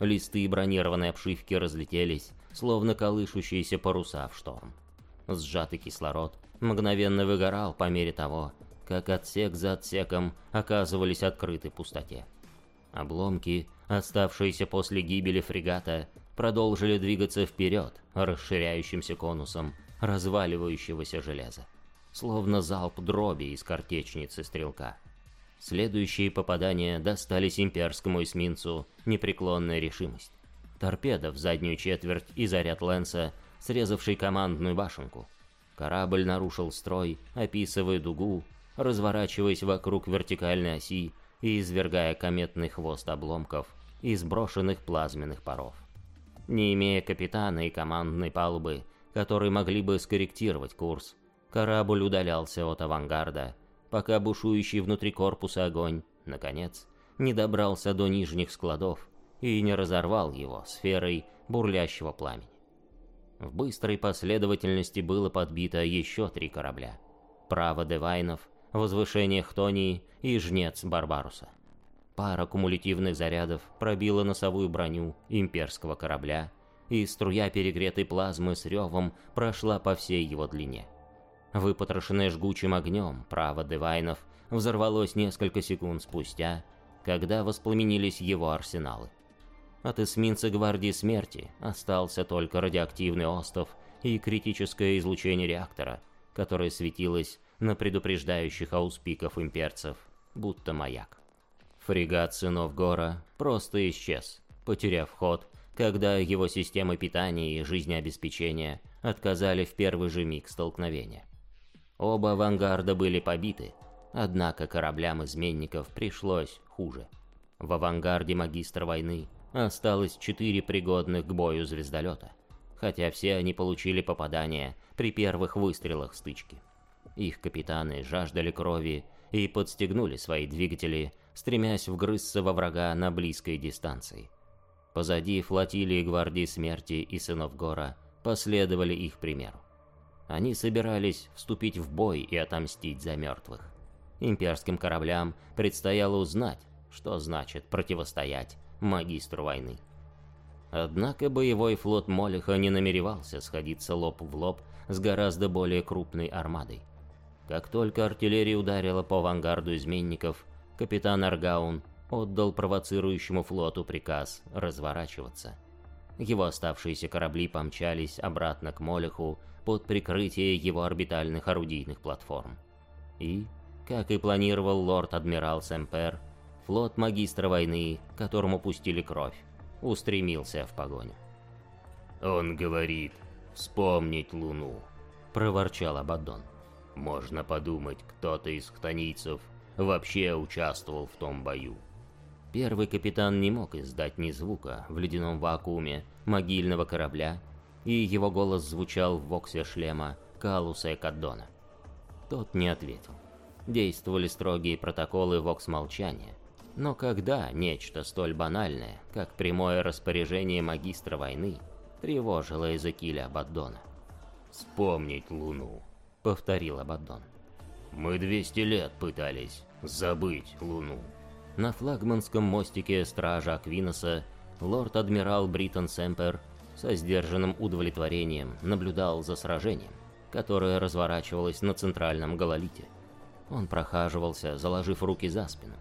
Листы бронированной обшивки разлетелись, словно колышущиеся паруса в шторм. Сжатый кислород мгновенно выгорал по мере того, как отсек за отсеком оказывались открыты пустоте. Обломки, оставшиеся после гибели фрегата, продолжили двигаться вперед, расширяющимся конусом разваливающегося железа, словно залп дроби из картечницы стрелка. Следующие попадания достались имперскому эсминцу непреклонная решимость. Торпеда в заднюю четверть и заряд Лэнса, срезавший командную башенку. Корабль нарушил строй, описывая дугу, разворачиваясь вокруг вертикальной оси и извергая кометный хвост обломков из брошенных плазменных паров. Не имея капитана и командной палубы, которые могли бы скорректировать курс, корабль удалялся от авангарда, пока бушующий внутри корпуса огонь, наконец, не добрался до нижних складов и не разорвал его сферой бурлящего пламени. В быстрой последовательности было подбито еще три корабля. Право Девайнов, возвышение Хтонии и жнец Барбаруса. Пара кумулятивных зарядов пробила носовую броню имперского корабля, и струя перегретой плазмы с ревом прошла по всей его длине. Выпотрошенное жгучим огнем право Девайнов взорвалось несколько секунд спустя, когда воспламенились его арсеналы. От эсминца Гвардии Смерти остался только радиоактивный остов и критическое излучение реактора, которое светилось на предупреждающих ауспиков имперцев, будто маяк. Фрегат Сынов Гора просто исчез, потеряв ход, когда его системы питания и жизнеобеспечения отказали в первый же миг столкновения. Оба авангарда были побиты, однако кораблям изменников пришлось хуже. В авангарде магистра войны осталось четыре пригодных к бою звездолета, хотя все они получили попадания при первых выстрелах стычки. Их капитаны жаждали крови и подстегнули свои двигатели, стремясь вгрызться во врага на близкой дистанции. Позади флотилии гвардии смерти и сынов Гора последовали их примеру. Они собирались вступить в бой и отомстить за мертвых. Имперским кораблям предстояло узнать, что значит противостоять магистру войны. Однако боевой флот Молиха не намеревался сходиться лоб в лоб с гораздо более крупной армадой. Как только артиллерия ударила по авангарду изменников, капитан Аргаун отдал провоцирующему флоту приказ разворачиваться. Его оставшиеся корабли помчались обратно к Молиху под прикрытие его орбитальных орудийных платформ. И, как и планировал лорд-адмирал Сэмпер, флот магистра войны, которому пустили кровь, устремился в погоню. «Он говорит, вспомнить Луну», — проворчал Абаддон. «Можно подумать, кто-то из хтонийцев вообще участвовал в том бою». Первый капитан не мог издать ни звука в ледяном вакууме могильного корабля, и его голос звучал в воксе шлема Калуса и Каддона. Тот не ответил. Действовали строгие протоколы вокс-молчания, но когда нечто столь банальное, как прямое распоряжение магистра войны, тревожило Эзекиля Абаддона? «Вспомнить Луну», — повторил Абаддон. «Мы 200 лет пытались забыть Луну». На флагманском мостике стража Аквиноса лорд-адмирал Бриттон Семпер со сдержанным удовлетворением наблюдал за сражением, которое разворачивалось на центральном гололите. Он прохаживался, заложив руки за спину,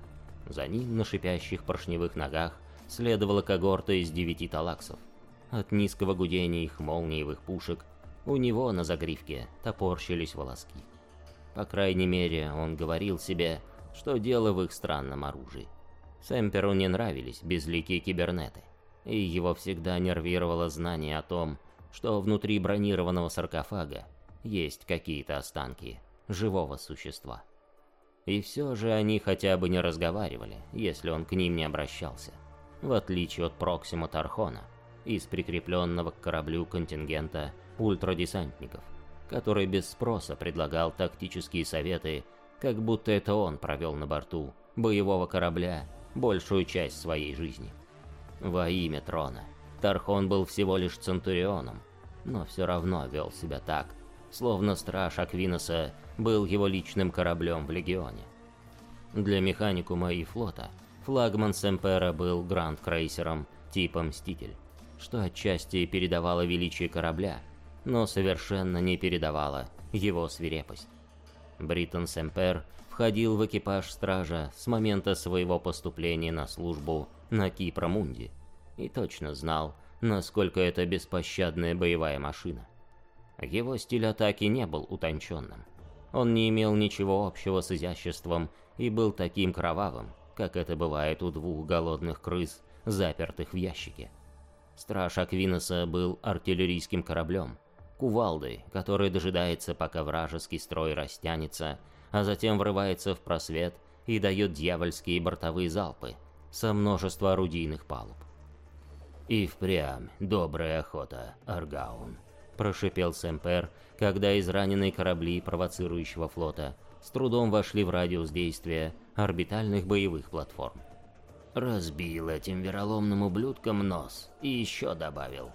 за ним на шипящих поршневых ногах следовала когорта из девяти талаксов. От низкого гудения их молниевых пушек у него на загривке топорщились волоски. По крайней мере, он говорил себе, что дело в их странном оружии. Сэмперу не нравились безликие кибернеты, и его всегда нервировало знание о том, что внутри бронированного саркофага есть какие-то останки живого существа. И все же они хотя бы не разговаривали, если он к ним не обращался. В отличие от Проксима Тархона, из прикрепленного к кораблю контингента ультрадесантников, который без спроса предлагал тактические советы, как будто это он провел на борту боевого корабля большую часть своей жизни. Во имя трона, Тархон был всего лишь Центурионом, но все равно вел себя так, словно страж Аквиноса был его личным кораблем в Легионе. Для механикума и флота Флагман Семпера был гранд-крейсером типа «Мститель», что отчасти передавало величие корабля, но совершенно не передавало его свирепость. Бриттон Семпер входил в экипаж стража с момента своего поступления на службу на Кипромунде и точно знал, насколько это беспощадная боевая машина. Его стиль атаки не был утонченным. Он не имел ничего общего с изяществом и был таким кровавым, как это бывает у двух голодных крыс, запертых в ящике. Страж Аквиноса был артиллерийским кораблем, кувалдой, который дожидается, пока вражеский строй растянется, а затем врывается в просвет и дает дьявольские бортовые залпы со множества орудийных палуб. «И впрямь добрая охота, Аргаун», — прошипел Сэмпер, когда израненные корабли провоцирующего флота с трудом вошли в радиус действия орбитальных боевых платформ. «Разбил этим вероломным ублюдкам нос и еще добавил.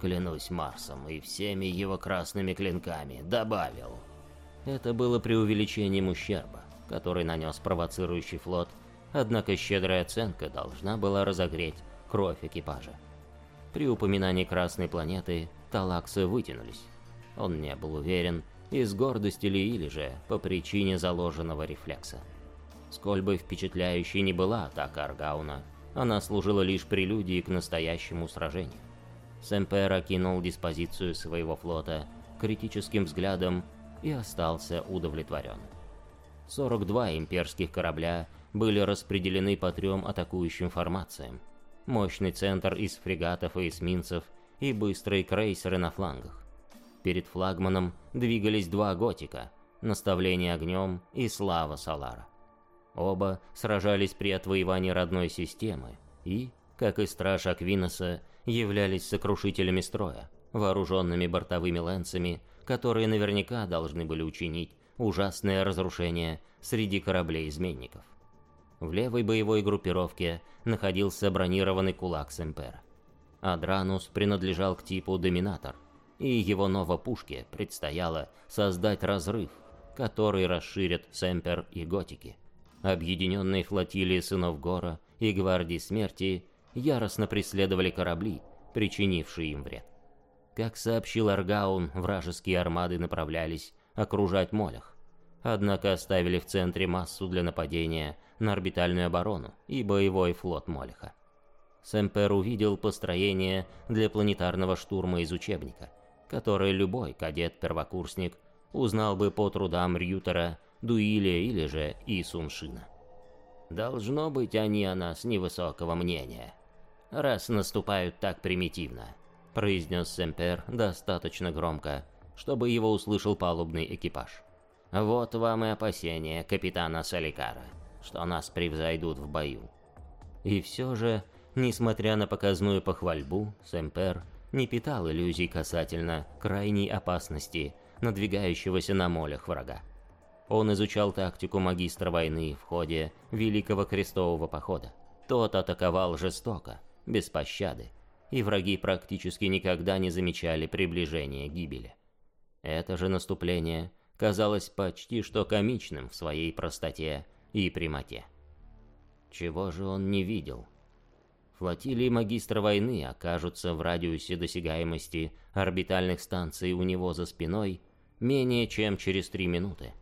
Клянусь Марсом и всеми его красными клинками, добавил». Это было преувеличением ущерба, который нанес провоцирующий флот, однако щедрая оценка должна была разогреть кровь экипажа. При упоминании Красной планеты талаксы вытянулись. Он не был уверен, из гордости ли или же по причине заложенного рефлекса. Сколь бы впечатляющей не была атака Аргауна, она служила лишь прелюдией к настоящему сражению. Сэмпер окинул диспозицию своего флота критическим взглядом и остался удовлетворен. 42 имперских корабля были распределены по трем атакующим формациям. Мощный центр из фрегатов и эсминцев и быстрые крейсеры на флангах. Перед флагманом двигались два готика, наставление огнем и слава Салара. Оба сражались при отвоевании родной системы и, как и страж Аквиноса, являлись сокрушителями строя, вооруженными бортовыми лэнсами которые наверняка должны были учинить ужасное разрушение среди кораблей-изменников. В левой боевой группировке находился бронированный кулак Семпера. Адранус принадлежал к типу Доминатор, и его новопушке предстояло создать разрыв, который расширит Семпер и Готики. Объединенные флотилии Сынов Гора и Гвардии Смерти яростно преследовали корабли, причинившие им вред. Как сообщил Аргаун, вражеские армады направлялись окружать Молях. Однако оставили в центре массу для нападения на орбитальную оборону и боевой флот Молеха. Сэмпер увидел построение для планетарного штурма из учебника, которое любой кадет-первокурсник узнал бы по трудам Рьютера, Дуиля или же Исуншина. Должно быть, они о нас невысокого мнения, раз наступают так примитивно произнес Семпер достаточно громко, чтобы его услышал палубный экипаж. «Вот вам и опасения капитана Саликара, что нас превзойдут в бою». И все же, несмотря на показную похвальбу, Семпер не питал иллюзий касательно крайней опасности надвигающегося на молях врага. Он изучал тактику магистра войны в ходе Великого Крестового Похода. Тот атаковал жестоко, без пощады, и враги практически никогда не замечали приближения гибели. Это же наступление казалось почти что комичным в своей простоте и прямоте. Чего же он не видел? Флотилии магистра войны окажутся в радиусе досягаемости орбитальных станций у него за спиной менее чем через три минуты.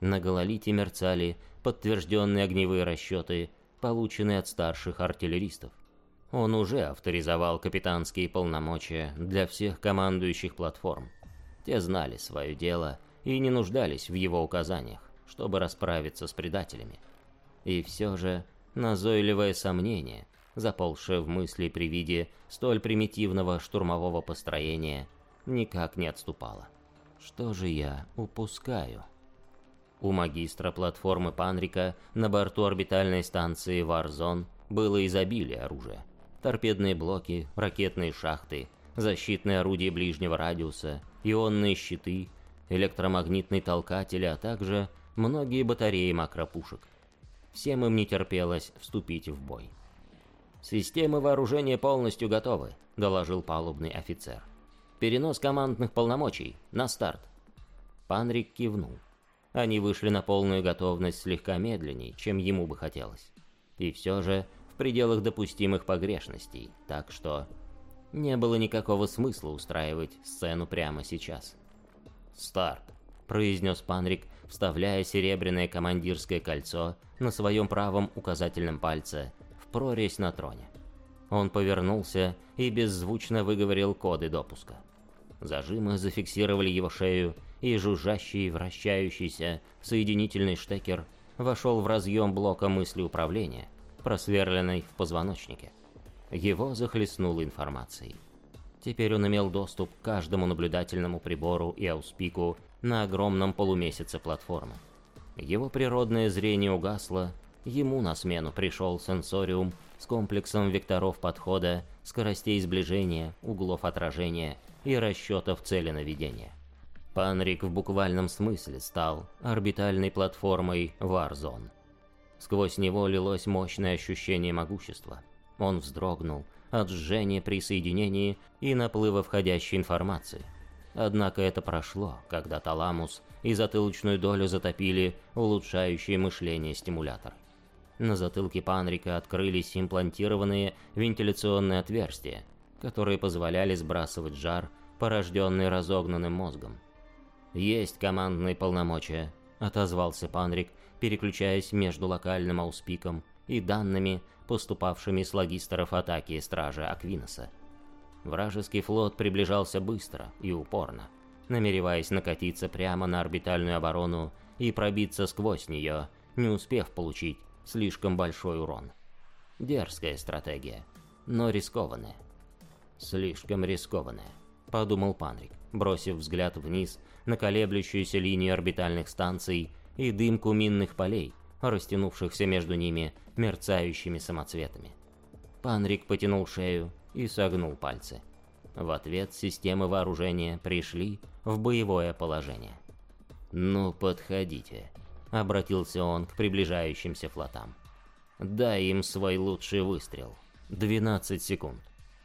На гололите мерцали подтвержденные огневые расчеты, полученные от старших артиллеристов. Он уже авторизовал капитанские полномочия для всех командующих платформ. Те знали свое дело и не нуждались в его указаниях, чтобы расправиться с предателями. И все же назойливое сомнение, заползшее в мысли при виде столь примитивного штурмового построения, никак не отступало. Что же я упускаю? У магистра платформы Панрика на борту орбитальной станции Варзон было изобилие оружия торпедные блоки, ракетные шахты, защитные орудия ближнего радиуса, ионные щиты, электромагнитные толкатели, а также многие батареи макропушек. Всем им не терпелось вступить в бой. «Системы вооружения полностью готовы», — доложил палубный офицер. «Перенос командных полномочий. На старт». Панрик кивнул. Они вышли на полную готовность слегка медленнее, чем ему бы хотелось. И все же в пределах допустимых погрешностей, так что не было никакого смысла устраивать сцену прямо сейчас. «Старт», — произнес Панрик, вставляя серебряное командирское кольцо на своем правом указательном пальце в прорезь на троне. Он повернулся и беззвучно выговорил коды допуска. Зажимы зафиксировали его шею, и жужжащий, вращающийся соединительный штекер вошел в разъем блока мысли управления, просверленной в позвоночнике. Его захлестнуло информацией. Теперь он имел доступ к каждому наблюдательному прибору и ауспику на огромном полумесяце платформы. Его природное зрение угасло, ему на смену пришел сенсориум с комплексом векторов подхода, скоростей сближения, углов отражения и расчетов цели наведения. Панрик в буквальном смысле стал орбитальной платформой Warzone. Сквозь него лилось мощное ощущение могущества. Он вздрогнул от жжения при соединении и наплыва входящей информации. Однако это прошло, когда таламус и затылочную долю затопили улучшающие мышление стимулятор. На затылке Панрика открылись имплантированные вентиляционные отверстия, которые позволяли сбрасывать жар, порожденный разогнанным мозгом. «Есть командные полномочия», — отозвался Панрик, переключаясь между локальным ауспиком и данными, поступавшими с логистеров атаки стражи Аквиноса. Вражеский флот приближался быстро и упорно, намереваясь накатиться прямо на орбитальную оборону и пробиться сквозь нее, не успев получить слишком большой урон. Дерзкая стратегия, но рискованная. Слишком рискованная, подумал Панрик, бросив взгляд вниз на колеблющуюся линию орбитальных станций и дымку минных полей, растянувшихся между ними мерцающими самоцветами. Панрик потянул шею и согнул пальцы. В ответ системы вооружения пришли в боевое положение. «Ну, подходите», — обратился он к приближающимся флотам. «Дай им свой лучший выстрел. 12 секунд».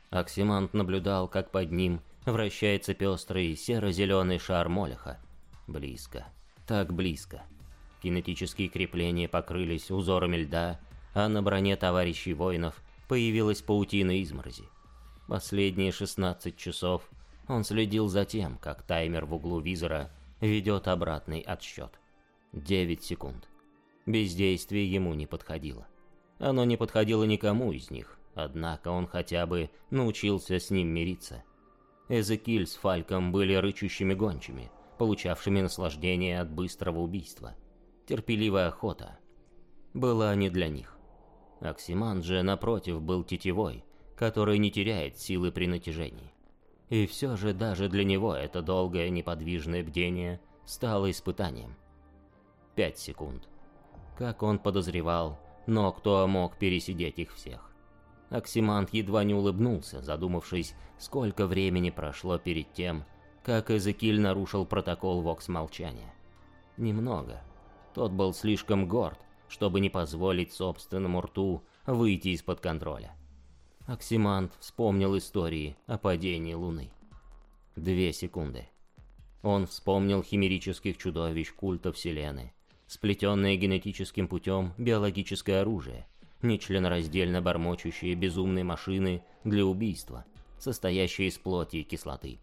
Оксимант наблюдал, как под ним вращается пестрый серо-зеленый шар Молеха. Близко. Так близко. Кинетические крепления покрылись узорами льда, а на броне товарищей воинов появилась паутина изморози. Последние 16 часов он следил за тем, как таймер в углу визора ведет обратный отсчет. 9 секунд. Бездействие ему не подходило. Оно не подходило никому из них, однако он хотя бы научился с ним мириться. Эзекиль с Фальком были рычущими гончими, получавшими наслаждение от быстрого убийства. Терпеливая охота была не для них. Оксиман же, напротив, был тетевой, который не теряет силы при натяжении. И все же даже для него это долгое неподвижное бдение стало испытанием. Пять секунд. Как он подозревал, но кто мог пересидеть их всех? Оксимант едва не улыбнулся, задумавшись, сколько времени прошло перед тем, как Эзекиль нарушил протокол вокс-молчания. Немного. Тот был слишком горд, чтобы не позволить собственному рту выйти из-под контроля. Оксимант вспомнил истории о падении Луны. Две секунды. Он вспомнил химерических чудовищ культа Вселенной, сплетенное генетическим путем биологическое оружие — нечленораздельно бормочущие безумные машины для убийства, состоящие из плоти и кислоты.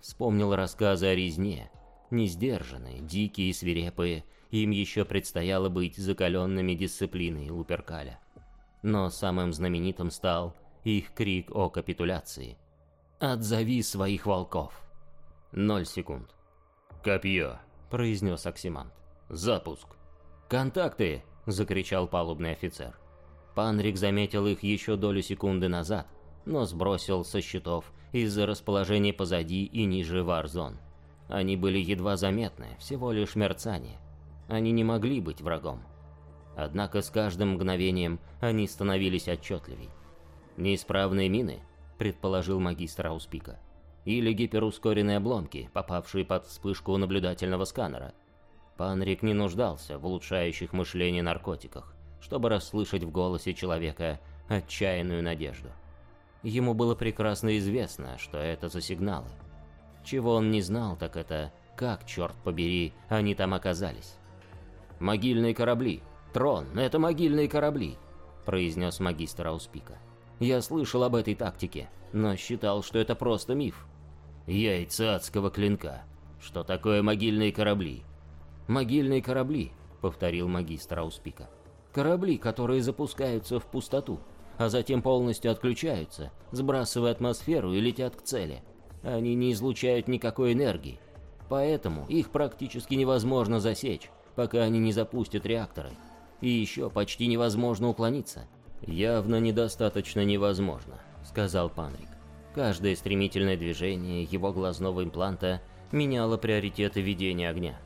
Вспомнил рассказы о резне, несдержанные, дикие и свирепые, им еще предстояло быть закаленными дисциплиной Луперкаля. Но самым знаменитым стал их крик о капитуляции. «Отзови своих волков!» Ноль секунд. «Копье!» — произнес Оксимант. «Запуск!» «Контакты!» — закричал палубный офицер. Панрик заметил их еще долю секунды назад, но сбросил со счетов из-за расположения позади и ниже варзон. Они были едва заметны, всего лишь мерцание. Они не могли быть врагом. Однако с каждым мгновением они становились отчетливей. «Неисправные мины?» — предположил магистр Ауспика. «Или гиперускоренные обломки, попавшие под вспышку наблюдательного сканера?» Панрик не нуждался в улучшающих мышление наркотиках чтобы расслышать в голосе человека отчаянную надежду. Ему было прекрасно известно, что это за сигналы. Чего он не знал, так это как, черт побери, они там оказались. «Могильные корабли! Трон, это могильные корабли!» — произнес магистр Ауспика. «Я слышал об этой тактике, но считал, что это просто миф». «Яйца адского клинка. Что такое могильные корабли?» «Могильные корабли», — повторил магистр Ауспика. «Корабли, которые запускаются в пустоту, а затем полностью отключаются, сбрасывая атмосферу и летят к цели. Они не излучают никакой энергии, поэтому их практически невозможно засечь, пока они не запустят реакторы. И еще почти невозможно уклониться. «Явно недостаточно невозможно», — сказал Панрик. Каждое стремительное движение его глазного импланта меняло приоритеты ведения огня.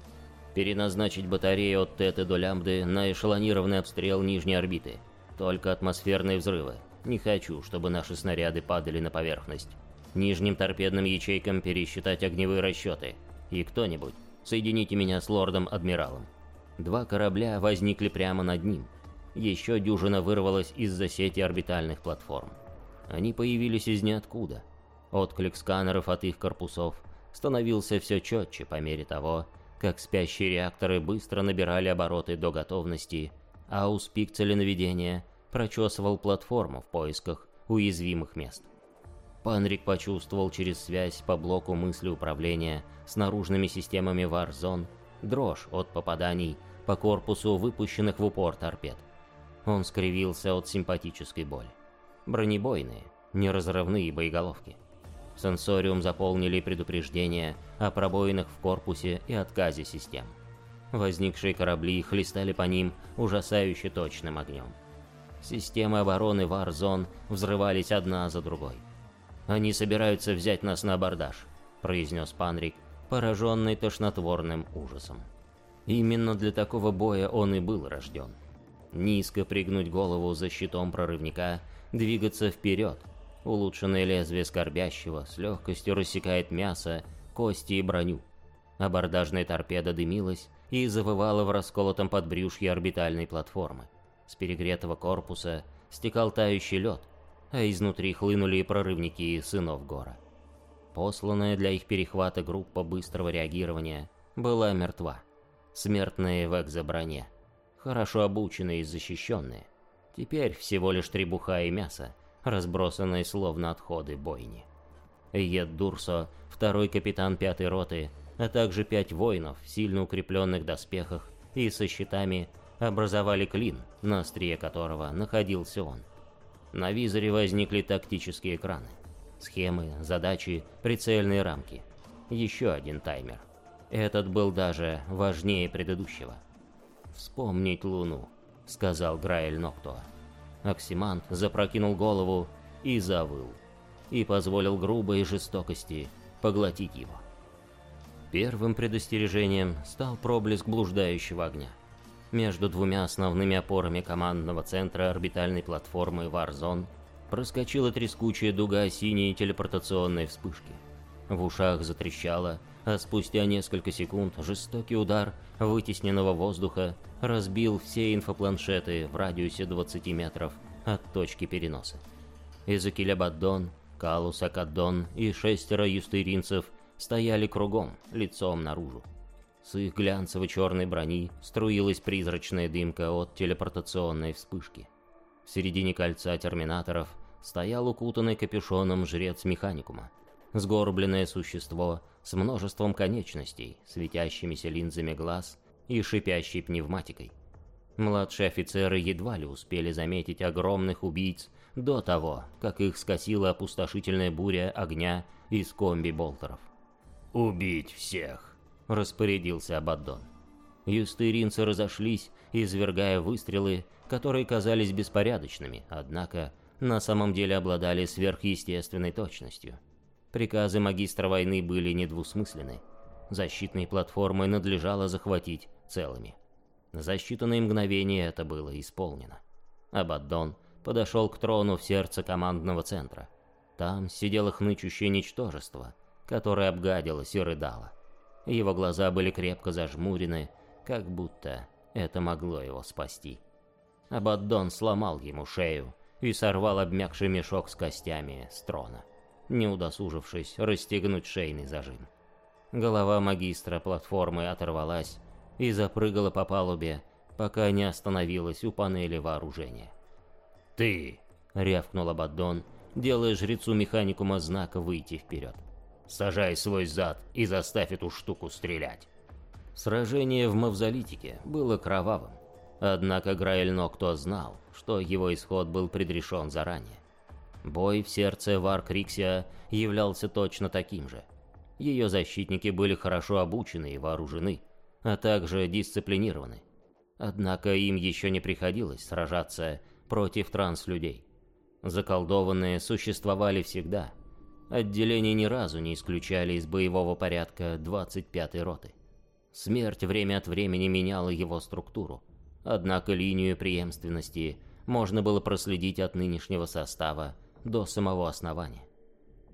Переназначить батарею от Теты до Лямбды на эшелонированный обстрел нижней орбиты. Только атмосферные взрывы. Не хочу, чтобы наши снаряды падали на поверхность. Нижним торпедным ячейкам пересчитать огневые расчеты. И кто-нибудь, соедините меня с лордом-адмиралом. Два корабля возникли прямо над ним. Еще дюжина вырвалась из-за сети орбитальных платформ. Они появились из ниоткуда. Отклик сканеров от их корпусов становился все четче по мере того, как спящие реакторы быстро набирали обороты до готовности, а успик целенаведения прочесывал платформу в поисках уязвимых мест. Панрик почувствовал через связь по блоку мысли управления с наружными системами Warzone дрожь от попаданий по корпусу выпущенных в упор торпед. Он скривился от симпатической боли. Бронебойные, неразрывные боеголовки. Сенсориум заполнили предупреждения о пробоинах в корпусе и отказе систем. Возникшие корабли хлестали по ним ужасающе точным огнем. Системы обороны Warzone взрывались одна за другой. «Они собираются взять нас на абордаж», — произнес Панрик, пораженный тошнотворным ужасом. Именно для такого боя он и был рожден. Низко пригнуть голову за щитом прорывника, двигаться вперед. Улучшенное лезвие скорбящего с легкостью рассекает мясо, кости и броню. Абордажная торпеда дымилась и завывала в расколотом подбрюшье орбитальной платформы. С перегретого корпуса стекал тающий лед, а изнутри хлынули прорывники сынов гора. Посланная для их перехвата группа быстрого реагирования была мертва. Смертные в экзоброне. Хорошо обученные и защищенные. Теперь всего лишь требуха и мясо, разбросанные словно отходы бойни. Ед Дурсо, второй капитан пятой роты, а также пять воинов в сильно укрепленных доспехах и со щитами образовали клин, на острие которого находился он. На визоре возникли тактические экраны. Схемы, задачи, прицельные рамки. Еще один таймер. Этот был даже важнее предыдущего. «Вспомнить Луну», — сказал Граэль Ноктуа. Оксимант запрокинул голову и завыл, и позволил грубой жестокости поглотить его. Первым предостережением стал проблеск блуждающего огня. Между двумя основными опорами командного центра орбитальной платформы Warzone проскочила трескучая дуга синей телепортационной вспышки. В ушах затрещало, а спустя несколько секунд жестокий удар вытесненного воздуха разбил все инфопланшеты в радиусе 20 метров от точки переноса. Эзекиль Абаддон, Калус Акаддон и шестеро юстыринцев стояли кругом, лицом наружу. С их глянцево-черной брони струилась призрачная дымка от телепортационной вспышки. В середине кольца терминаторов стоял укутанный капюшоном жрец механикума. Сгорбленное существо с множеством конечностей, светящимися линзами глаз и шипящей пневматикой. Младшие офицеры едва ли успели заметить огромных убийц до того, как их скосила опустошительная буря огня из комби-болтеров. «Убить всех!» — распорядился Абаддон. Юстеринцы разошлись, извергая выстрелы которые казались беспорядочными, однако на самом деле обладали сверхъестественной точностью. Приказы магистра войны были недвусмысленны. Защитные платформы надлежало захватить целыми. За считанные мгновения это было исполнено. Абаддон подошел к трону в сердце командного центра. Там сидело хнычущее ничтожество, которое обгадилось и рыдало. Его глаза были крепко зажмурены, как будто это могло его спасти. Абаддон сломал ему шею и сорвал обмякший мешок с костями с трона, не удосужившись расстегнуть шейный зажим. Голова магистра платформы оторвалась и запрыгала по палубе, пока не остановилась у панели вооружения. «Ты!» — рявкнул Абаддон, делая жрецу механикума знака выйти вперед. «Сажай свой зад и заставь эту штуку стрелять!» Сражение в Мавзолитике было кровавым, однако Граэль Нокто знал, что его исход был предрешен заранее. Бой в сердце Варкриксия являлся точно таким же. Ее защитники были хорошо обучены и вооружены, а также дисциплинированы. Однако им еще не приходилось сражаться против транслюдей. Заколдованные существовали всегда. Отделения ни разу не исключали из боевого порядка 25-й роты. Смерть время от времени меняла его структуру, однако линию преемственности можно было проследить от нынешнего состава до самого основания.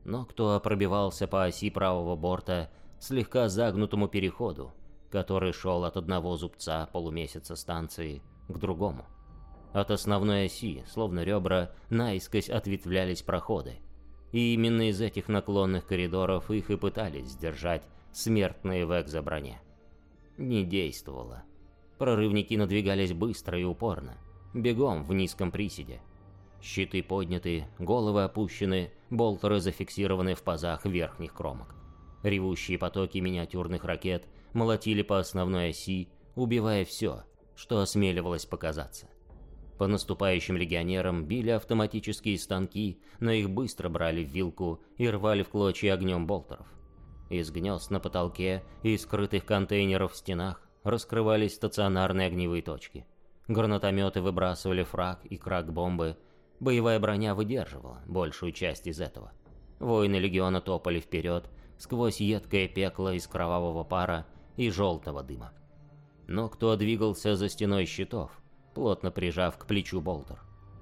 Но кто пробивался по оси правого борта слегка загнутому переходу, который шел от одного зубца полумесяца станции к другому. От основной оси, словно ребра, наискось ответвлялись проходы. И именно из этих наклонных коридоров их и пытались сдержать смертные в экзоброне. Не действовало. Прорывники надвигались быстро и упорно, бегом в низком приседе. Щиты подняты, головы опущены, болтеры зафиксированы в пазах верхних кромок. Ревущие потоки миниатюрных ракет молотили по основной оси, убивая все, что осмеливалось показаться. По наступающим легионерам били автоматические станки, но их быстро брали в вилку и рвали в клочья огнем болтеров. Из гнезд на потолке и скрытых контейнеров в стенах раскрывались стационарные огневые точки. Гранатометы выбрасывали фраг и крак-бомбы. Боевая броня выдерживала большую часть из этого. Воины легиона топали вперед, сквозь едкое пекло из кровавого пара и желтого дыма. Но кто двигался за стеной щитов, плотно прижав к плечу болтер?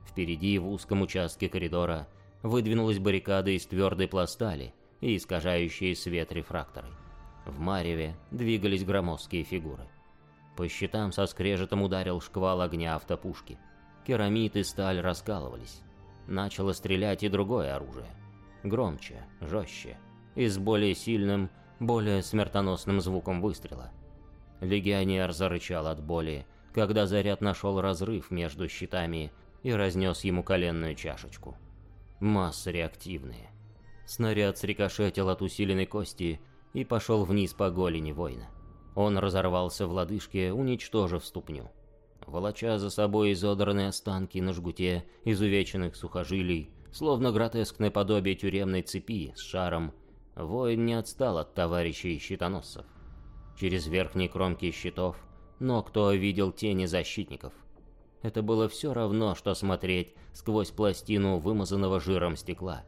Впереди, в узком участке коридора, выдвинулась баррикада из твердой пластали и искажающие свет рефракторы. В мареве двигались громоздкие фигуры. По щитам со скрежетом ударил шквал огня автопушки. Керамид и сталь раскалывались. Начало стрелять и другое оружие. Громче, жестче и с более сильным, более смертоносным звуком выстрела. Легионер зарычал от боли, когда заряд нашел разрыв между щитами и разнес ему коленную чашечку. Массы реактивные. Снаряд срикошетил от усиленной кости и пошел вниз по голени воина. Он разорвался в лодыжке, уничтожив ступню. Волоча за собой изодранные останки на жгуте изувеченных сухожилий, словно гротескное подобие тюремной цепи с шаром, воин не отстал от товарищей щитоносцев. Через верхние кромки щитов, но кто видел тени защитников. Это было все равно, что смотреть сквозь пластину вымазанного жиром стекла.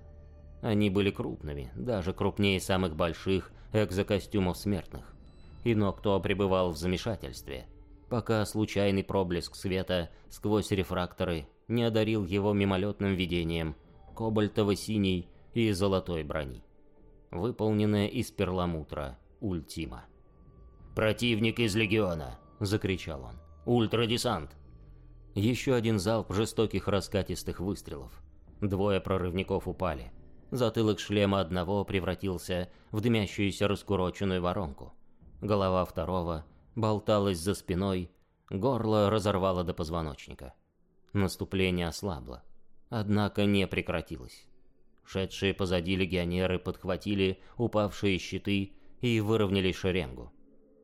Они были крупными, даже крупнее самых больших экзокостюмов смертных. И кто пребывал в замешательстве, пока случайный проблеск света сквозь рефракторы не одарил его мимолетным видением кобальтово-синей и золотой брони выполненная из перламутра Ультима. «Противник из Легиона!» — закричал он. «Ультрадесант!» Еще один залп жестоких раскатистых выстрелов. Двое прорывников упали. Затылок шлема одного превратился в дымящуюся раскуроченную воронку. Голова второго болталась за спиной, горло разорвало до позвоночника. Наступление ослабло, однако не прекратилось. Шедшие позади легионеры подхватили упавшие щиты и выровняли шеренгу.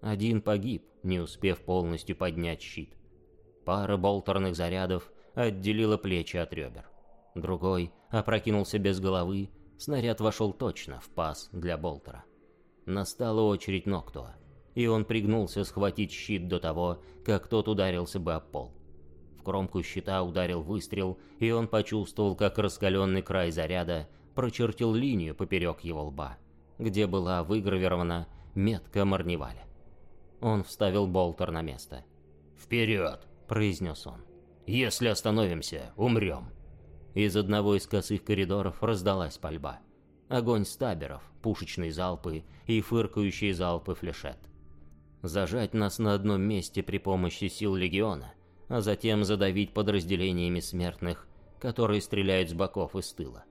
Один погиб, не успев полностью поднять щит. Пара болтерных зарядов отделила плечи от ребер. Другой опрокинулся без головы, снаряд вошел точно в паз для болтера. Настала очередь Ноктуа, и он пригнулся схватить щит до того, как тот ударился бы об пол. В кромку щита ударил выстрел, и он почувствовал, как раскаленный край заряда прочертил линию поперек его лба, где была выгравирована метка Марневаля. Он вставил болтер на место. «Вперед!» — произнес он. «Если остановимся, умрем!» Из одного из косых коридоров раздалась пальба. Огонь стаберов, пушечные залпы и фыркающие залпы флешет. Зажать нас на одном месте при помощи сил Легиона, а затем задавить подразделениями смертных, которые стреляют с боков и с тыла.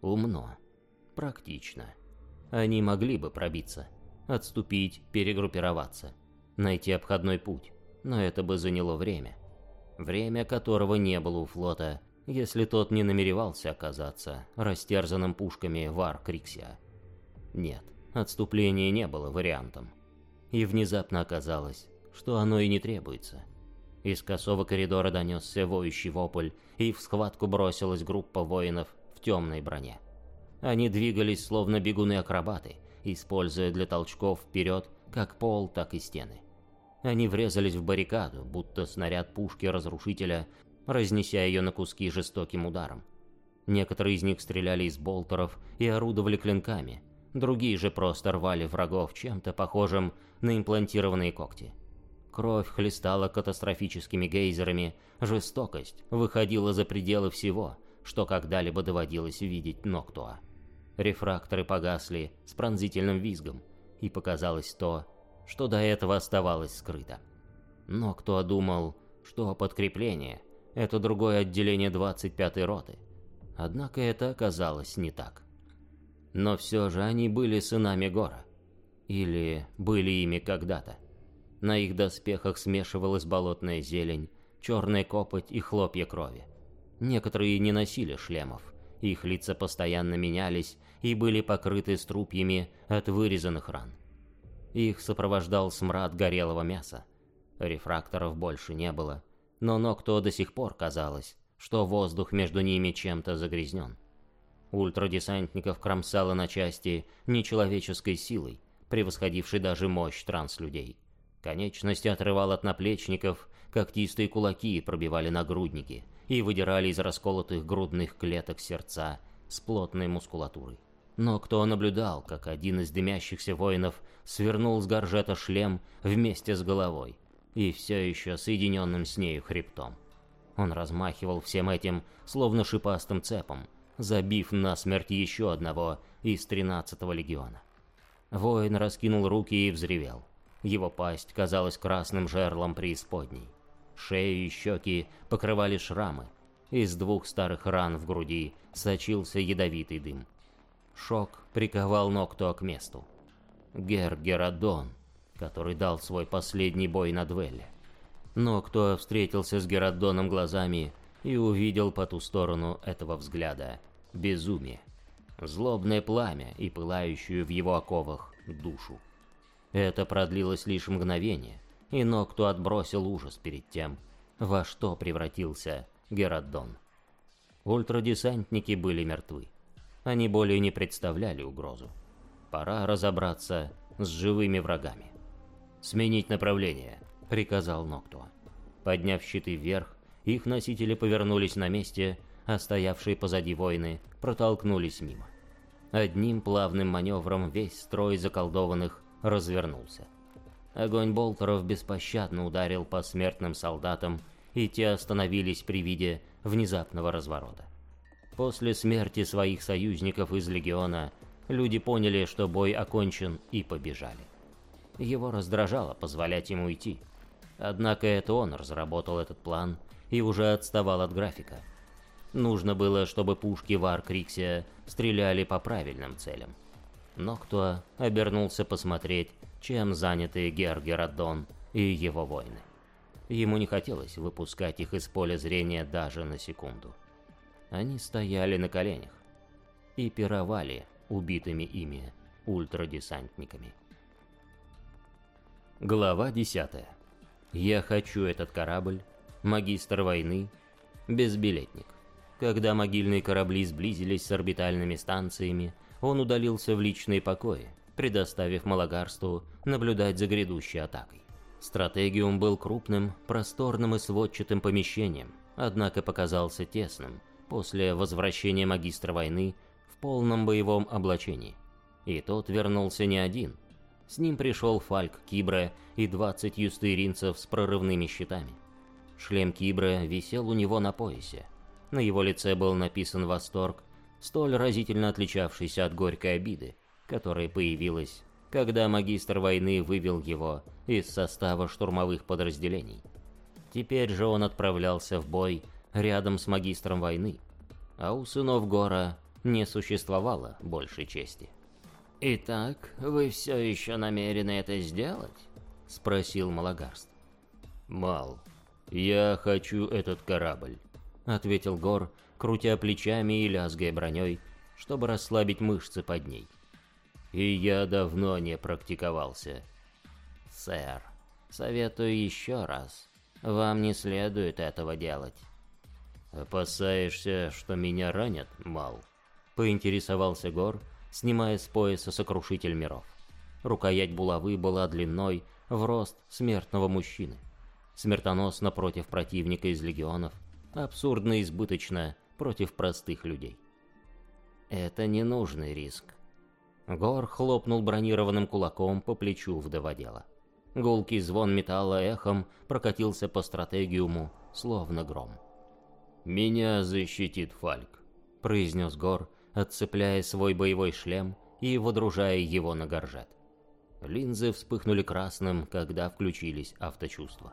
Умно. Практично. Они могли бы пробиться, отступить, перегруппироваться, найти обходной путь, но это бы заняло время. Время которого не было у флота если тот не намеревался оказаться растерзанным пушками Вар Криксия. Нет, отступление не было вариантом. И внезапно оказалось, что оно и не требуется. Из косого коридора донесся воющий вопль, и в схватку бросилась группа воинов в темной броне. Они двигались словно бегуны-акробаты, используя для толчков вперед как пол, так и стены. Они врезались в баррикаду, будто снаряд пушки разрушителя, разнеся ее на куски жестоким ударом. Некоторые из них стреляли из болтеров и орудовали клинками, другие же просто рвали врагов чем-то похожим на имплантированные когти. Кровь хлестала катастрофическими гейзерами, жестокость выходила за пределы всего, что когда-либо доводилось видеть Ноктуа. Рефракторы погасли с пронзительным визгом, и показалось то, что до этого оставалось скрыто. Но кто думал, что подкрепление — это другое отделение 25-й роты. Однако это оказалось не так. Но все же они были сынами Гора. Или были ими когда-то. На их доспехах смешивалась болотная зелень, черная копоть и хлопья крови. Некоторые не носили шлемов, их лица постоянно менялись и были покрыты струпьями от вырезанных ран. Их сопровождал смрад горелого мяса. Рефракторов больше не было, но Нокто до сих пор казалось, что воздух между ними чем-то загрязнен. Ультрадесантников кромсало на части нечеловеческой силой, превосходившей даже мощь транслюдей. Конечности отрывал от наплечников, когтистые кулаки пробивали нагрудники и выдирали из расколотых грудных клеток сердца с плотной мускулатурой. Но кто наблюдал, как один из дымящихся воинов свернул с горжета шлем вместе с головой и все еще соединенным с нею хребтом. Он размахивал всем этим, словно шипастым цепом, забив насмерть еще одного из тринадцатого легиона. Воин раскинул руки и взревел. Его пасть казалась красным жерлом преисподней. Шею и щеки покрывали шрамы. Из двух старых ран в груди сочился ядовитый дым. Шок приковал Ноктуа к месту. Гер Геродон, который дал свой последний бой на дуэли. Ноктуа встретился с Геродоном глазами и увидел по ту сторону этого взгляда безумие, злобное пламя и пылающую в его оковах душу. Это продлилось лишь мгновение, и Нокту отбросил ужас перед тем, во что превратился Геродон. Ультрадесантники были мертвы. Они более не представляли угрозу. Пора разобраться с живыми врагами. «Сменить направление», — приказал Ноктуа. Подняв щиты вверх, их носители повернулись на месте, а стоявшие позади воины протолкнулись мимо. Одним плавным маневром весь строй заколдованных развернулся. Огонь болтеров беспощадно ударил по смертным солдатам, и те остановились при виде внезапного разворота. После смерти своих союзников из Легиона люди поняли, что бой окончен и побежали. Его раздражало позволять ему уйти. Однако это он разработал этот план и уже отставал от графика. Нужно было, чтобы пушки Вар Криксия стреляли по правильным целям. Но кто обернулся посмотреть, чем заняты Гергерадон и его воины. Ему не хотелось выпускать их из поля зрения даже на секунду. Они стояли на коленях и пировали убитыми ими ультрадесантниками. Глава 10. Я хочу этот корабль, магистр войны, безбилетник. Когда могильные корабли сблизились с орбитальными станциями, он удалился в личные покои, предоставив Малагарству наблюдать за грядущей атакой. Стратегиум был крупным, просторным и сводчатым помещением, однако показался тесным, после возвращения магистра войны в полном боевом облачении. И тот вернулся не один. С ним пришел Фальк Кибра и 20 юстыринцев с прорывными щитами. Шлем Кибра висел у него на поясе. На его лице был написан восторг, столь разительно отличавшийся от горькой обиды, которая появилась, когда магистр войны вывел его из состава штурмовых подразделений. Теперь же он отправлялся в бой рядом с магистром войны, а у сынов Гора не существовало большей чести. «Итак, вы все еще намерены это сделать?» — спросил Малагарст. «Мал, я хочу этот корабль», — ответил Гор, крутя плечами и лязгая броней, чтобы расслабить мышцы под ней. И я давно не практиковался. Сэр, советую еще раз. Вам не следует этого делать. Опасаешься, что меня ранят, Мал? Поинтересовался Гор, снимая с пояса сокрушитель миров. Рукоять булавы была длиной в рост смертного мужчины. Смертоносно против противника из легионов, абсурдно избыточно против простых людей. Это ненужный риск. Гор хлопнул бронированным кулаком по плечу вдоводела. Гулкий звон металла эхом прокатился по стратегиуму, словно гром. «Меня защитит Фальк», — произнес Гор, отцепляя свой боевой шлем и водружая его на горжет. Линзы вспыхнули красным, когда включились авточувства.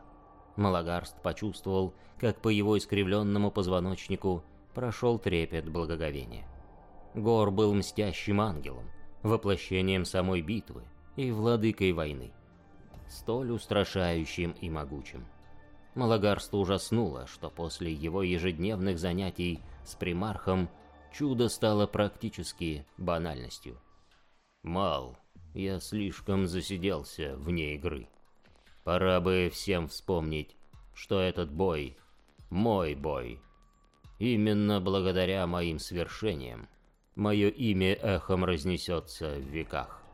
Малагарст почувствовал, как по его искривленному позвоночнику прошел трепет благоговения. Гор был мстящим ангелом, воплощением самой битвы и владыкой войны, столь устрашающим и могучим. Малагарство ужаснуло, что после его ежедневных занятий с примархом чудо стало практически банальностью. «Мал, я слишком засиделся вне игры. Пора бы всем вспомнить, что этот бой — мой бой. Именно благодаря моим свершениям мое имя эхом разнесется в веках.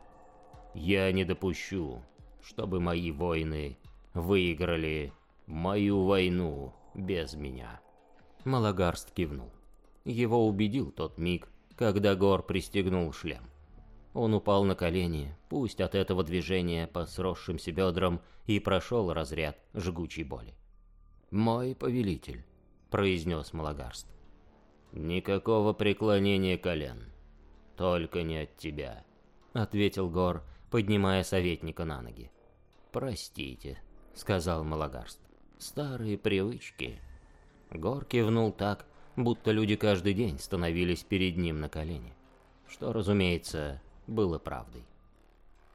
Я не допущу, чтобы мои воины выиграли мою войну без меня. Малагарст кивнул. Его убедил тот миг, когда Гор пристегнул шлем. Он упал на колени, пусть от этого движения по сросшимся бедрам и прошел разряд жгучей боли. «Мой повелитель», — произнес Малагарст. «Никакого преклонения колен. Только не от тебя», — ответил Гор, поднимая советника на ноги. «Простите», — сказал Малагарст. «Старые привычки». Гор кивнул так, будто люди каждый день становились перед ним на колени. Что, разумеется, было правдой.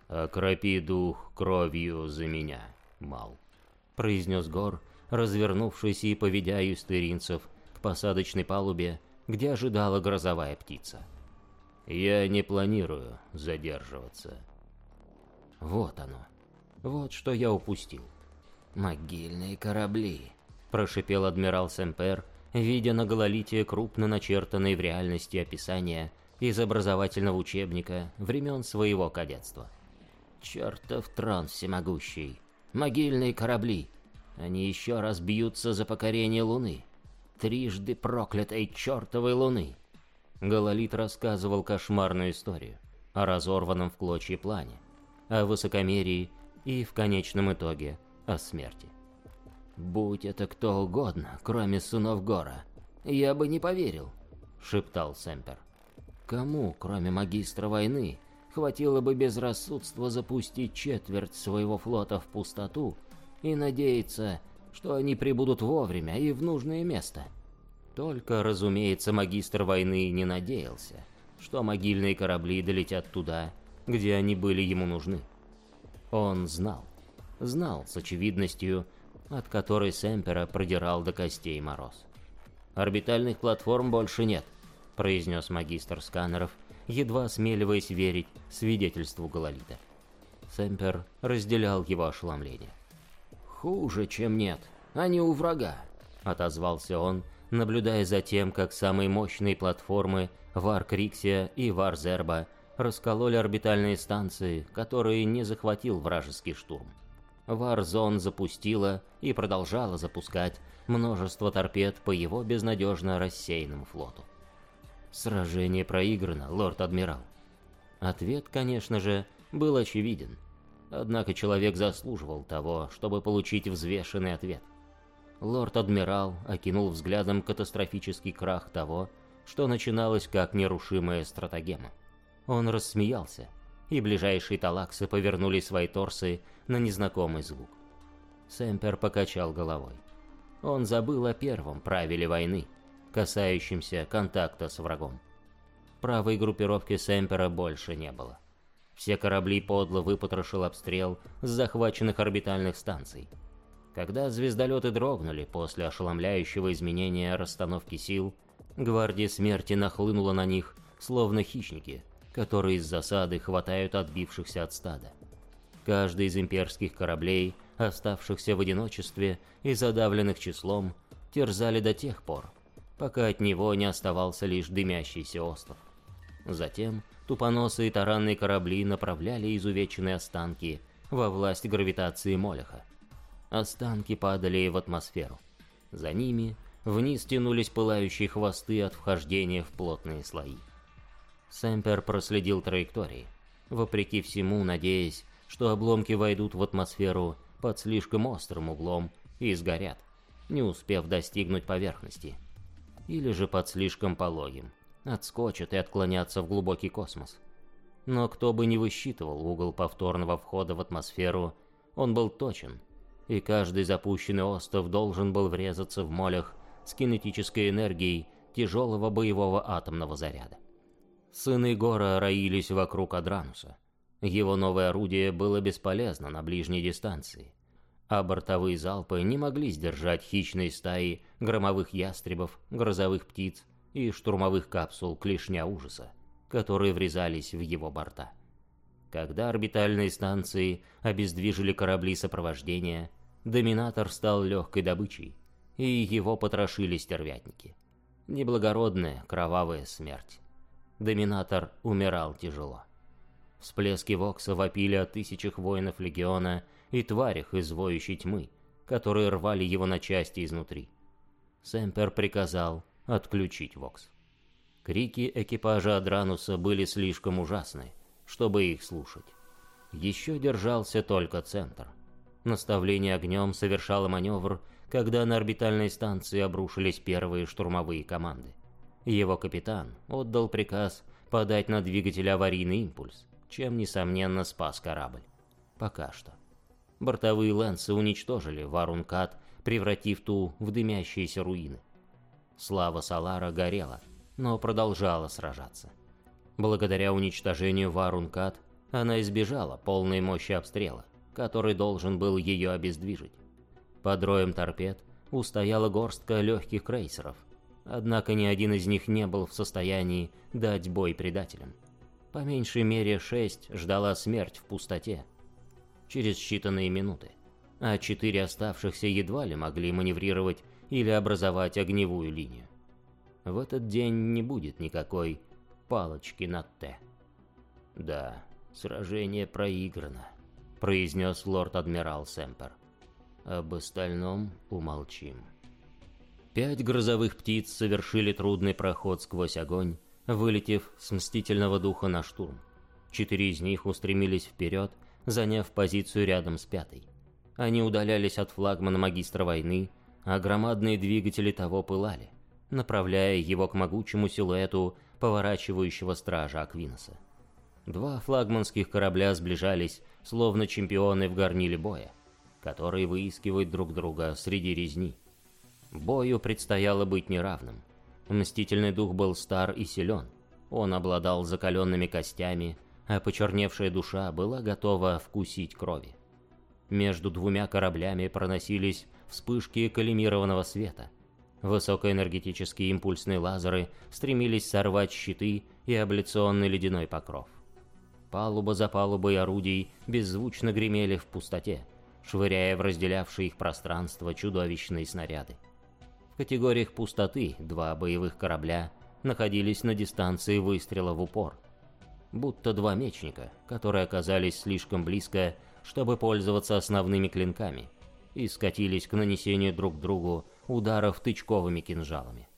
«Окропи дух кровью за меня, Мал», — произнес Гор, развернувшись и поведя юстеринцев к посадочной палубе, где ожидала грозовая птица. «Я не планирую задерживаться». Вот оно. Вот что я упустил. «Могильные корабли», — прошипел адмирал Семпер, видя на гололите крупно начертанные в реальности описания из образовательного учебника времен своего кадетства. «Чертов трон всемогущий! Могильные корабли! Они еще раз бьются за покорение Луны! Трижды проклятой чертовой Луны!» Гололит рассказывал кошмарную историю о разорванном в клочья плане, о высокомерии и, в конечном итоге, о смерти. «Будь это кто угодно, кроме сынов Гора, я бы не поверил», — шептал Сэмпер. «Кому, кроме магистра войны, хватило бы безрассудства запустить четверть своего флота в пустоту и надеяться, что они прибудут вовремя и в нужное место?» Только, разумеется, магистр войны не надеялся, что могильные корабли долетят туда, где они были ему нужны. Он знал, знал с очевидностью, от которой Сэмпера продирал до костей мороз. «Орбитальных платформ больше нет», — произнес магистр сканеров, едва осмеливаясь верить свидетельству Гололита. Сэмпер разделял его ошеломление. «Хуже, чем нет. Они у врага», — отозвался он, наблюдая за тем, как самые мощные платформы Вар Криксия и Вар Зерба раскололи орбитальные станции, которые не захватил вражеский штурм. Варзон запустила и продолжала запускать множество торпед по его безнадежно рассеянному флоту. Сражение проиграно, лорд-адмирал. Ответ, конечно же, был очевиден. Однако человек заслуживал того, чтобы получить взвешенный ответ. Лорд-адмирал окинул взглядом катастрофический крах того, что начиналось как нерушимая стратагема. Он рассмеялся, и ближайшие талаксы повернули свои торсы на незнакомый звук. Сэмпер покачал головой. Он забыл о первом правиле войны, касающемся контакта с врагом. Правой группировки Сэмпера больше не было. Все корабли подло выпотрошил обстрел с захваченных орбитальных станций. Когда звездолеты дрогнули после ошеломляющего изменения расстановки сил, гвардия смерти нахлынула на них, словно хищники, которые из засады хватают отбившихся от стада. Каждый из имперских кораблей, оставшихся в одиночестве и задавленных числом, терзали до тех пор, пока от него не оставался лишь дымящийся остров. Затем тупоносые таранные корабли направляли изувеченные останки во власть гравитации Молеха. Останки падали в атмосферу. За ними вниз тянулись пылающие хвосты от вхождения в плотные слои. Сэмпер проследил траектории, вопреки всему надеясь, что обломки войдут в атмосферу под слишком острым углом и сгорят, не успев достигнуть поверхности. Или же под слишком пологим, отскочат и отклонятся в глубокий космос. Но кто бы ни высчитывал угол повторного входа в атмосферу, он был точен, и каждый запущенный остров должен был врезаться в молях с кинетической энергией тяжелого боевого атомного заряда. Сыны Гора роились вокруг Адрануса. Его новое орудие было бесполезно на ближней дистанции, а бортовые залпы не могли сдержать хищные стаи громовых ястребов, грозовых птиц и штурмовых капсул клешня ужаса, которые врезались в его борта. Когда орбитальные станции обездвижили корабли сопровождения, Доминатор стал легкой добычей, и его потрошили стервятники. Неблагородная, кровавая смерть. Доминатор умирал тяжело. Всплески Вокса вопили о тысячах воинов Легиона и тварях из воющей тьмы, которые рвали его на части изнутри. Сэмпер приказал отключить Вокс. Крики экипажа Адрануса были слишком ужасны, чтобы их слушать. Еще держался только центр. Наставление огнем совершало маневр, когда на орбитальной станции обрушились первые штурмовые команды. Его капитан отдал приказ подать на двигатель аварийный импульс, чем, несомненно, спас корабль. Пока что. Бортовые лэнсы уничтожили Варункат, превратив ту в дымящиеся руины. Слава Салара горела, но продолжала сражаться. Благодаря уничтожению Варункат она избежала полной мощи обстрела, который должен был ее обездвижить. Под роем торпед устояла горстка легких крейсеров, однако ни один из них не был в состоянии дать бой предателям. По меньшей мере шесть ждала смерть в пустоте. Через считанные минуты. А четыре оставшихся едва ли могли маневрировать или образовать огневую линию. В этот день не будет никакой палочки над «Т». Да, сражение проиграно произнес лорд-адмирал Сэмпер. Об остальном умолчим. Пять грозовых птиц совершили трудный проход сквозь огонь, вылетев с мстительного духа на штурм. Четыре из них устремились вперед, заняв позицию рядом с пятой. Они удалялись от флагмана магистра войны, а громадные двигатели того пылали, направляя его к могучему силуэту поворачивающего стража Аквиноса. Два флагманских корабля сближались, словно чемпионы в горниле боя, которые выискивают друг друга среди резни. Бою предстояло быть неравным. Мстительный дух был стар и силен. Он обладал закаленными костями, а почерневшая душа была готова вкусить крови. Между двумя кораблями проносились вспышки коллимированного света. Высокоэнергетические импульсные лазеры стремились сорвать щиты и абляционный ледяной покров. Палуба за палубой орудий беззвучно гремели в пустоте, швыряя в разделявшие их пространство чудовищные снаряды. В категориях пустоты два боевых корабля находились на дистанции выстрела в упор. Будто два мечника, которые оказались слишком близко, чтобы пользоваться основными клинками, и скатились к нанесению друг другу ударов тычковыми кинжалами.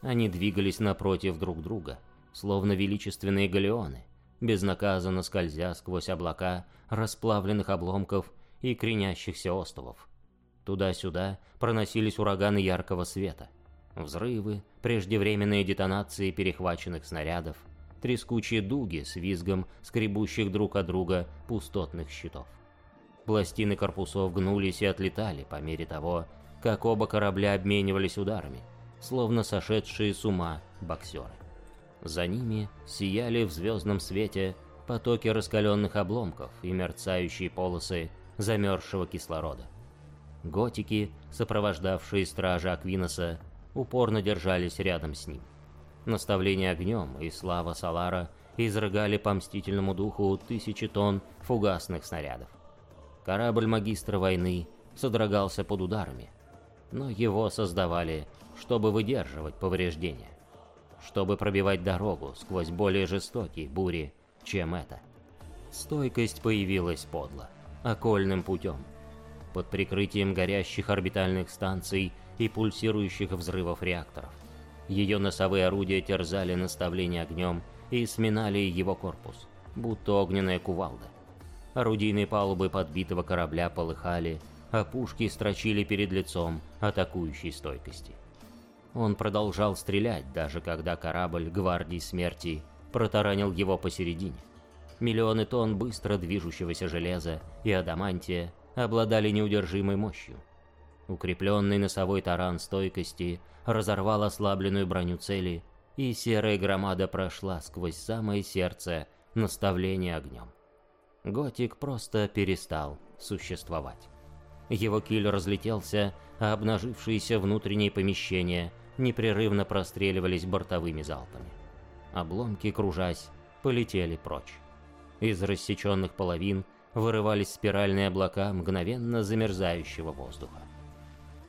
Они двигались напротив друг друга, словно величественные галеоны, безнаказанно скользя сквозь облака расплавленных обломков и кренящихся островов. Туда-сюда проносились ураганы яркого света, взрывы, преждевременные детонации перехваченных снарядов, трескучие дуги с визгом скребущих друг от друга пустотных щитов. Пластины корпусов гнулись и отлетали по мере того, как оба корабля обменивались ударами, словно сошедшие с ума боксеры. За ними сияли в звездном свете потоки раскаленных обломков и мерцающие полосы замерзшего кислорода. Готики, сопровождавшие стража Аквиноса, упорно держались рядом с ним. Наставление огнем и слава Салара изрыгали по мстительному духу тысячи тонн фугасных снарядов. Корабль магистра войны содрогался под ударами, но его создавали, чтобы выдерживать повреждения, чтобы пробивать дорогу сквозь более жестокие бури, чем это. Стойкость появилась подло, окольным путем, под прикрытием горящих орбитальных станций и пульсирующих взрывов реакторов. Ее носовые орудия терзали наставление огнем и сминали его корпус, будто огненная кувалда. Орудийные палубы подбитого корабля полыхали, а пушки строчили перед лицом атакующей стойкости. Он продолжал стрелять, даже когда корабль Гвардии Смерти протаранил его посередине. Миллионы тонн быстро движущегося железа и адамантия обладали неудержимой мощью. Укрепленный носовой таран стойкости разорвал ослабленную броню цели, и серая громада прошла сквозь самое сердце наставления огнем. Готик просто перестал существовать. Его киль разлетелся, а обнажившиеся внутренние помещения непрерывно простреливались бортовыми залпами. Обломки, кружась, полетели прочь. Из рассеченных половин вырывались спиральные облака мгновенно замерзающего воздуха.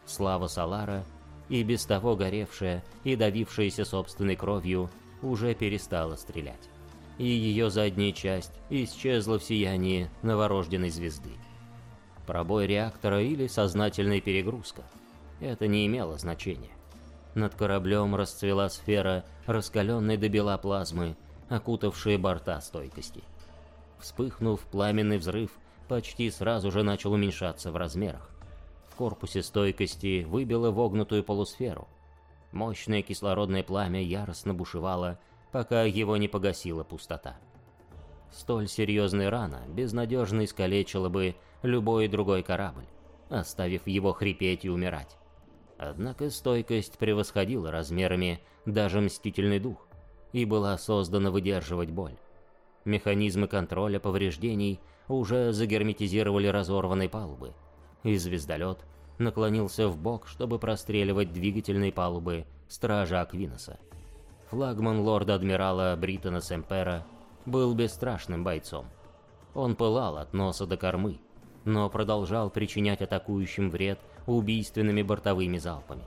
Слава Салара, и без того горевшая и давившаяся собственной кровью, уже перестала стрелять. И ее задняя часть исчезла в сиянии новорожденной звезды. Пробой реактора или сознательная перегрузка. Это не имело значения. Над кораблем расцвела сфера раскаленной до бела плазмы, окутавшая борта стойкости. Вспыхнув, пламенный взрыв почти сразу же начал уменьшаться в размерах. В корпусе стойкости выбило вогнутую полусферу. Мощное кислородное пламя яростно бушевало, пока его не погасила пустота. Столь серьезная рана безнадежно искалечила бы любой другой корабль, оставив его хрипеть и умирать. Однако стойкость превосходила размерами даже мстительный дух и была создана выдерживать боль. Механизмы контроля повреждений уже загерметизировали разорванные палубы, и звездолет наклонился в бок, чтобы простреливать двигательные палубы стража Аквиноса. Флагман лорда-адмирала Бритона Семпера был бесстрашным бойцом. Он пылал от носа до кормы, но продолжал причинять атакующим вред убийственными бортовыми залпами.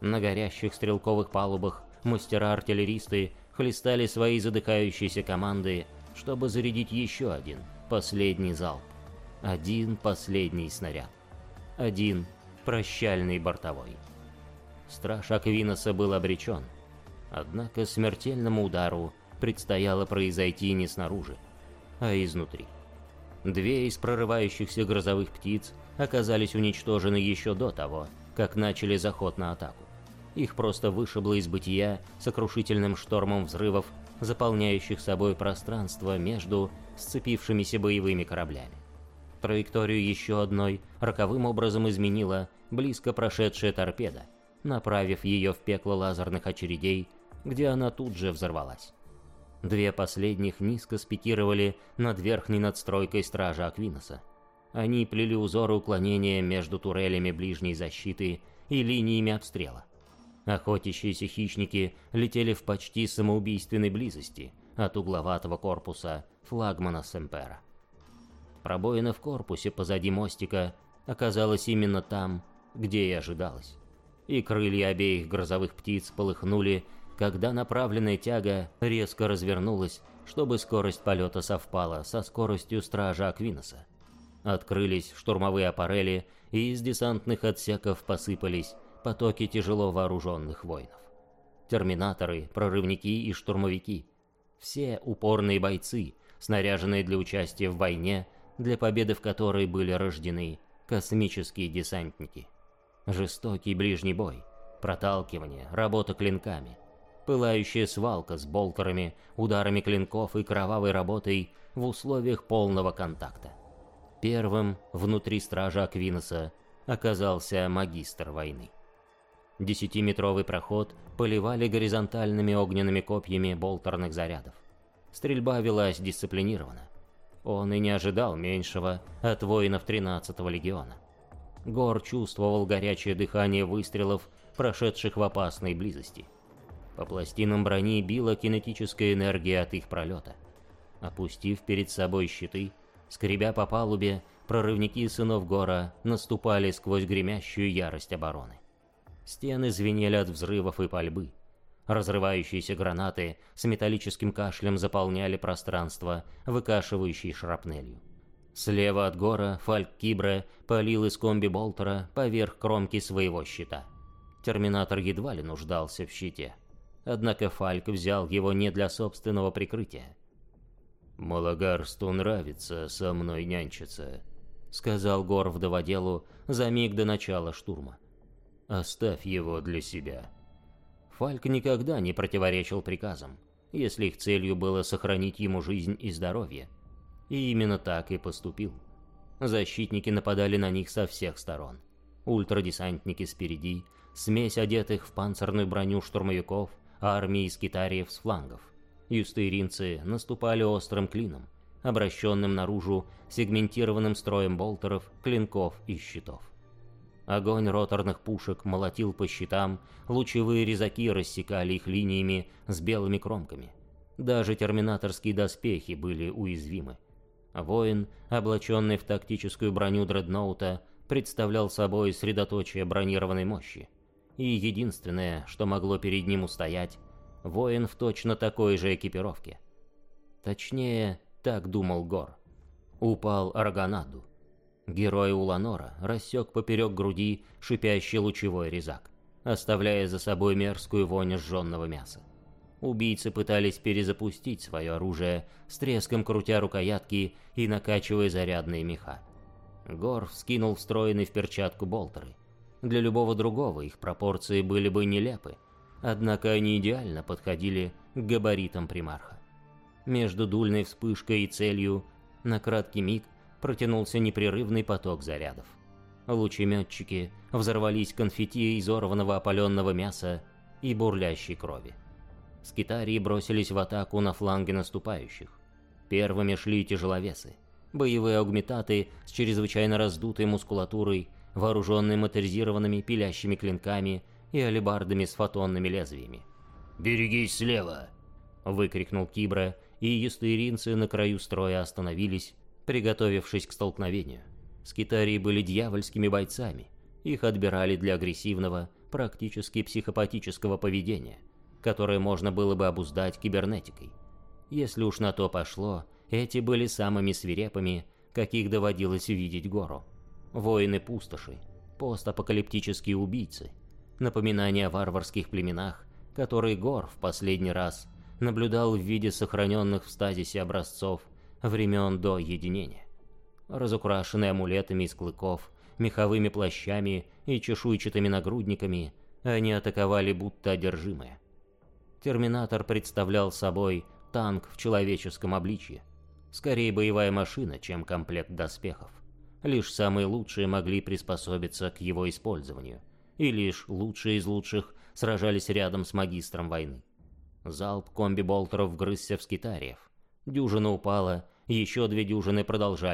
На горящих стрелковых палубах мастера-артиллеристы хлестали свои задыхающиеся команды, чтобы зарядить еще один, последний залп. Один последний снаряд. Один прощальный бортовой. Страж Аквиноса был обречен. Однако смертельному удару предстояло произойти не снаружи, а изнутри. Две из прорывающихся грозовых птиц оказались уничтожены еще до того, как начали заход на атаку. Их просто вышибло из бытия сокрушительным штормом взрывов, заполняющих собой пространство между сцепившимися боевыми кораблями. Траекторию еще одной роковым образом изменила близко прошедшая торпеда, направив ее в пекло лазерных очередей, где она тут же взорвалась. Две последних низко спикировали над верхней надстройкой стража Аквиноса. Они плели узоры уклонения между турелями ближней защиты и линиями обстрела. Охотящиеся хищники летели в почти самоубийственной близости от угловатого корпуса флагмана Семпера. Пробоина в корпусе позади мостика оказалась именно там, где и ожидалось. И крылья обеих грозовых птиц полыхнули, когда направленная тяга резко развернулась, чтобы скорость полета совпала со скоростью стража Аквиноса. Открылись штурмовые аппарели, и из десантных отсеков посыпались потоки тяжело вооруженных воинов. Терминаторы, прорывники и штурмовики. Все упорные бойцы, снаряженные для участия в войне, для победы в которой были рождены космические десантники. Жестокий ближний бой, проталкивание, работа клинками, пылающая свалка с болтерами, ударами клинков и кровавой работой в условиях полного контакта. Первым внутри стража Аквиноса оказался магистр войны. Десятиметровый проход поливали горизонтальными огненными копьями болтерных зарядов. Стрельба велась дисциплинированно. Он и не ожидал меньшего от воинов 13-го легиона. Гор чувствовал горячее дыхание выстрелов, прошедших в опасной близости. По пластинам брони била кинетическая энергия от их пролета. Опустив перед собой щиты, скребя по палубе, прорывники сынов Гора наступали сквозь гремящую ярость обороны. Стены звенели от взрывов и пальбы. Разрывающиеся гранаты с металлическим кашлем заполняли пространство, выкашивающей шрапнелью. Слева от гора Фальк Кибре палил из комби-болтера поверх кромки своего щита. Терминатор едва ли нуждался в щите. Однако Фальк взял его не для собственного прикрытия. «Малагарсту нравится со мной нянчиться», — сказал Гор вдоводелу за миг до начала штурма. «Оставь его для себя». Фальк никогда не противоречил приказам, если их целью было сохранить ему жизнь и здоровье. И именно так и поступил. Защитники нападали на них со всех сторон. Ультрадесантники спереди, смесь одетых в панцирную броню штурмовиков, армии из китариев с флангов. Юстыринцы наступали острым клином, обращенным наружу сегментированным строем болтеров, клинков и щитов. Огонь роторных пушек молотил по щитам, лучевые резаки рассекали их линиями с белыми кромками. Даже терминаторские доспехи были уязвимы. Воин, облаченный в тактическую броню дредноута, представлял собой средоточие бронированной мощи. И единственное, что могло перед ним устоять, воин в точно такой же экипировке. Точнее, так думал Гор. Упал Арганаду. Герой Уланора рассек поперек груди шипящий лучевой резак, оставляя за собой мерзкую вонь сжженного мяса. Убийцы пытались перезапустить свое оружие, с треском крутя рукоятки и накачивая зарядные меха. Гор вскинул встроенный в перчатку болтеры. Для любого другого их пропорции были бы нелепы, однако они идеально подходили к габаритам примарха. Между дульной вспышкой и целью на краткий миг протянулся непрерывный поток зарядов. Лучеметчики взорвались конфетти изорванного опаленного мяса и бурлящей крови. Скитарии бросились в атаку на фланге наступающих. Первыми шли тяжеловесы. Боевые аугметаты с чрезвычайно раздутой мускулатурой, вооруженные моторизированными пилящими клинками и алебардами с фотонными лезвиями. «Берегись слева!» — выкрикнул Кибра, и юстыринцы на краю строя остановились, приготовившись к столкновению. Скитарии были дьявольскими бойцами. Их отбирали для агрессивного, практически психопатического поведения которые можно было бы обуздать кибернетикой. Если уж на то пошло, эти были самыми свирепыми, каких доводилось видеть Гору. Воины пустоши, постапокалиптические убийцы, напоминание о варварских племенах, которые Гор в последний раз наблюдал в виде сохраненных в стазисе образцов времен до единения. Разукрашенные амулетами из клыков, меховыми плащами и чешуйчатыми нагрудниками, они атаковали будто одержимые. Терминатор представлял собой танк в человеческом обличье. Скорее боевая машина, чем комплект доспехов. Лишь самые лучшие могли приспособиться к его использованию. И лишь лучшие из лучших сражались рядом с магистром войны. Залп комби-болтеров вгрызся в скитариев. Дюжина упала, еще две дюжины продолжали